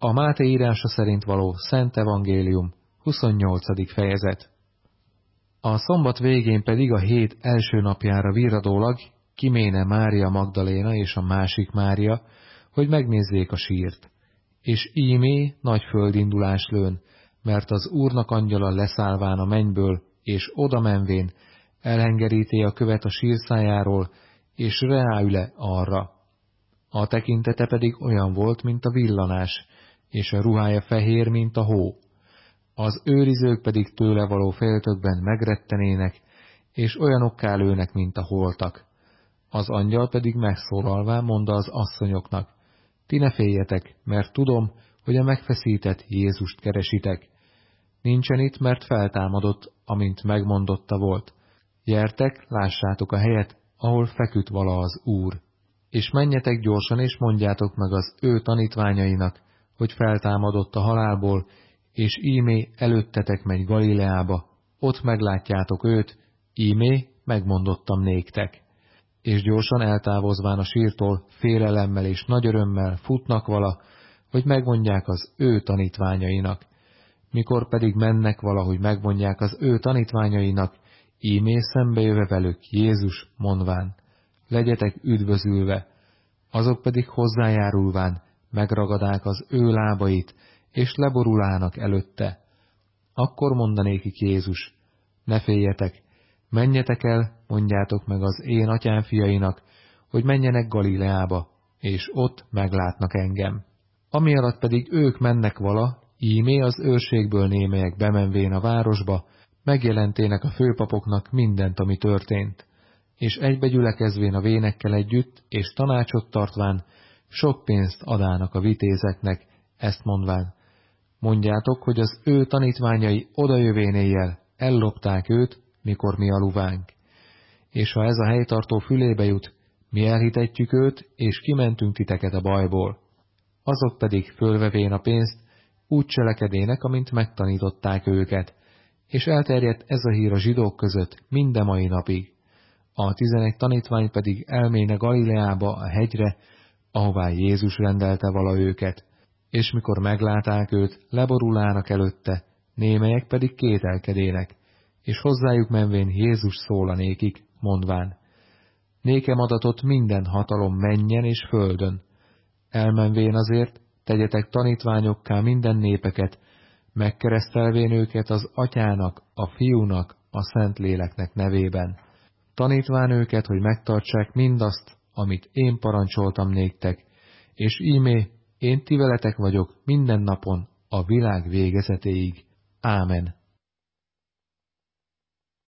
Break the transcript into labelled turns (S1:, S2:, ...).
S1: A Máté írása szerint való Szent Evangélium, 28. fejezet. A szombat végén pedig a hét első napjára virradólag kiméne Mária Magdaléna és a másik Mária, hogy megnézzék a sírt. És ímé nagy földindulás lőn, mert az Úrnak angyala leszállván a mennyből, és oda menvén, elhengeríté a követ a sírszájáról, és reáüle arra. A tekintete pedig olyan volt, mint a villanás, és a ruhája fehér, mint a hó. Az őrizők pedig tőle való féltökben megrettenének, és olyanokká lőnek, mint a holtak. Az angyal pedig megszólalván mondta az asszonyoknak, ti ne féljetek, mert tudom, hogy a megfeszített Jézust keresitek. Nincsen itt, mert feltámadott, amint megmondotta volt. Gyertek, lássátok a helyet, ahol feküdt vala az Úr. És menjetek gyorsan, és mondjátok meg az ő tanítványainak, hogy feltámadott a halálból, és ímé előttetek megy Galileába, ott meglátjátok őt, ímé megmondottam néktek. És gyorsan eltávozván a sírtól, félelemmel és nagy örömmel futnak vala, hogy megmondják az ő tanítványainak. Mikor pedig mennek valahogy megmondják az ő tanítványainak, ímé szembejöve velük Jézus mondván, legyetek üdvözülve, azok pedig hozzájárulván megragadák az ő lábait, és leborulának előtte. Akkor mondanékik Jézus, ne féljetek, menjetek el, mondjátok meg az én atyám fiainak, hogy menjenek Galileába, és ott meglátnak engem. Ami alatt pedig ők mennek vala, ímé az őrségből némelyek bemenvén a városba, megjelentének a főpapoknak mindent, ami történt, és egybegyülekezvén a vénekkel együtt, és tanácsot tartván, sok pénzt adának a vitézeknek, ezt mondván, mondjátok, hogy az ő tanítványai odajövénéjjel ellopták őt, mikor mi aluvánk. És ha ez a helytartó fülébe jut, mi elhitetjük őt, és kimentünk titeket a bajból. Azok pedig fölvevén a pénzt, úgy cselekedének, amint megtanították őket, és elterjedt ez a hír a zsidók között minden mai napig. A tizenegy tanítvány pedig elméne Galileába a hegyre, ahová Jézus rendelte vala őket, és mikor megláták őt, leborulának előtte, némelyek pedig kételkedének, és hozzájuk menvén Jézus szólanékik, mondván, nékem adatot minden hatalom menjen és földön. Elmenvén azért, tegyetek tanítványokká minden népeket, megkeresztelvén őket az atyának, a fiúnak, a Szentléleknek nevében. Tanítván őket, hogy megtartsák mindazt, amit én parancsoltam néktek, és ímé, én ti veletek vagyok minden napon, a világ végezetéig. Ámen.